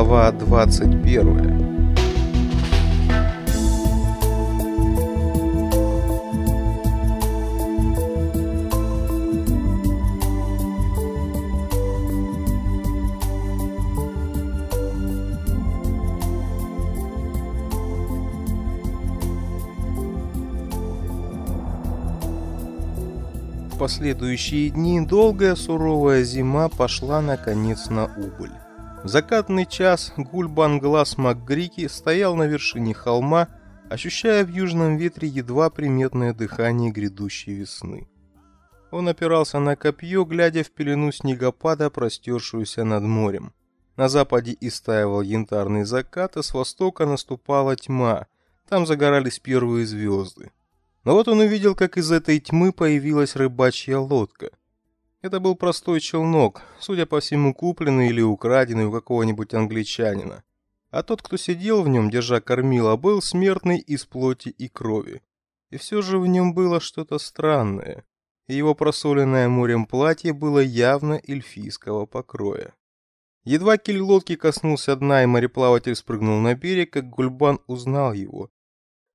Глава 21 последующие дни долгая суровая зима пошла наконец на убыль. В закатный час Гульбан Глаз МакГрики стоял на вершине холма, ощущая в южном ветре едва приметное дыхание грядущей весны. Он опирался на копье, глядя в пелену снегопада, простершуюся над морем. На западе истаивал янтарный закат, а с востока наступала тьма. Там загорались первые звезды. Но вот он увидел, как из этой тьмы появилась рыбачья лодка. Это был простой челнок, судя по всему, купленный или украденный у какого-нибудь англичанина. А тот, кто сидел в нем, держа кормила, был смертный из плоти и крови. И все же в нем было что-то странное. И его просоленное морем платье было явно эльфийского покроя. Едва киль лодки коснулся дна и мореплаватель спрыгнул на берег, как Гульбан узнал его.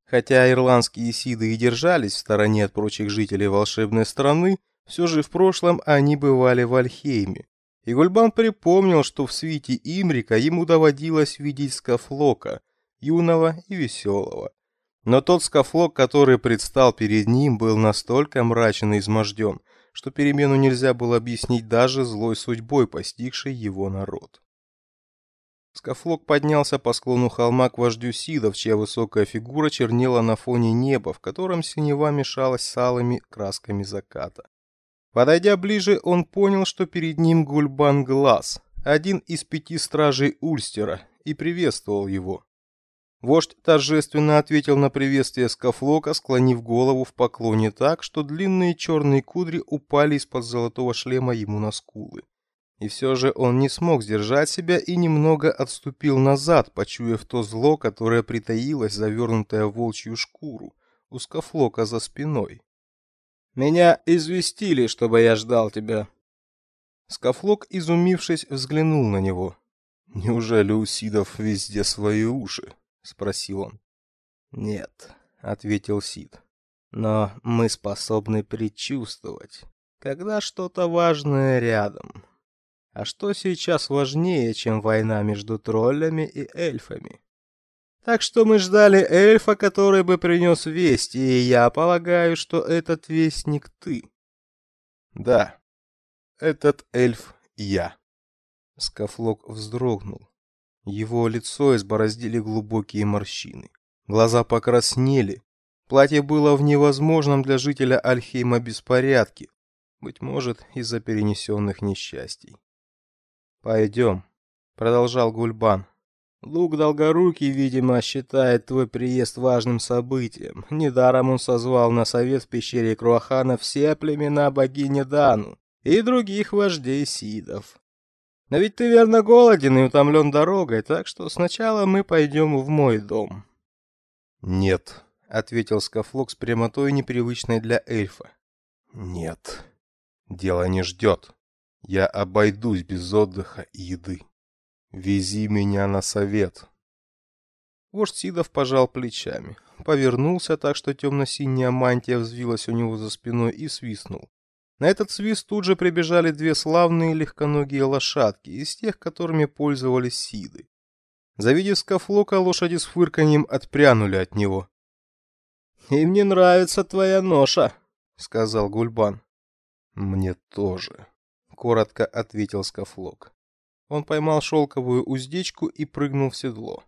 Хотя ирландские сиды и держались в стороне от прочих жителей волшебной страны, все же в прошлом они бывали в Альхейме. И Гульбан припомнил, что в свите Имрика ему доводилось видеть Скафлока, юного и веселого. Но тот Скафлок, который предстал перед ним, был настолько мрачен и изможден, что перемену нельзя было объяснить даже злой судьбой, постигшей его народ. Скафлок поднялся по склону холма к вождю Сидов, чья высокая фигура чернела на фоне неба, в котором синева мешалась с алыми красками заката. Подойдя ближе, он понял, что перед ним Гульбан Глаз, один из пяти стражей Ульстера, и приветствовал его. Вождь торжественно ответил на приветствие Скафлока, склонив голову в поклоне так, что длинные черные кудри упали из-под золотого шлема ему на скулы. И все же он не смог сдержать себя и немного отступил назад, почуяв то зло, которое притаилось, завернутое в волчью шкуру, у скафлока за спиной. «Меня известили, чтобы я ждал тебя». Скафлок, изумившись, взглянул на него. «Неужели у Сидов везде свои уши?» — спросил он. «Нет», — ответил Сид. «Но мы способны предчувствовать, когда что-то важное рядом». А что сейчас важнее, чем война между троллями и эльфами? Так что мы ждали эльфа, который бы принес весть, и я полагаю, что этот вестник ты. Да, этот эльф я. Скафлок вздрогнул. Его лицо избороздили глубокие морщины. Глаза покраснели. Платье было в невозможном для жителя Альхейма беспорядке, быть может, из-за перенесенных несчастий. «Пойдем», — продолжал Гульбан. «Лук Долгорукий, видимо, считает твой приезд важным событием. Недаром он созвал на совет в пещере Круахана все племена богини Дану и других вождей Сидов. Но ведь ты верно голоден и утомлен дорогой, так что сначала мы пойдем в мой дом». «Нет», — ответил Скафлок с прямотой, непривычной для эльфа. «Нет, дело не ждет». Я обойдусь без отдыха и еды. Вези меня на совет. Вождь Сидов пожал плечами, повернулся так, что темно-синяя мантия взвилась у него за спиной и свистнул. На этот свист тут же прибежали две славные легконогие лошадки, из тех, которыми пользовались Сиды. Завидев скафлока, лошади с фырканьем отпрянули от него. «И мне нравится твоя ноша», — сказал Гульбан. «Мне тоже», коротко ответил Скафлок. Он поймал шелковую уздечку и прыгнул в седло.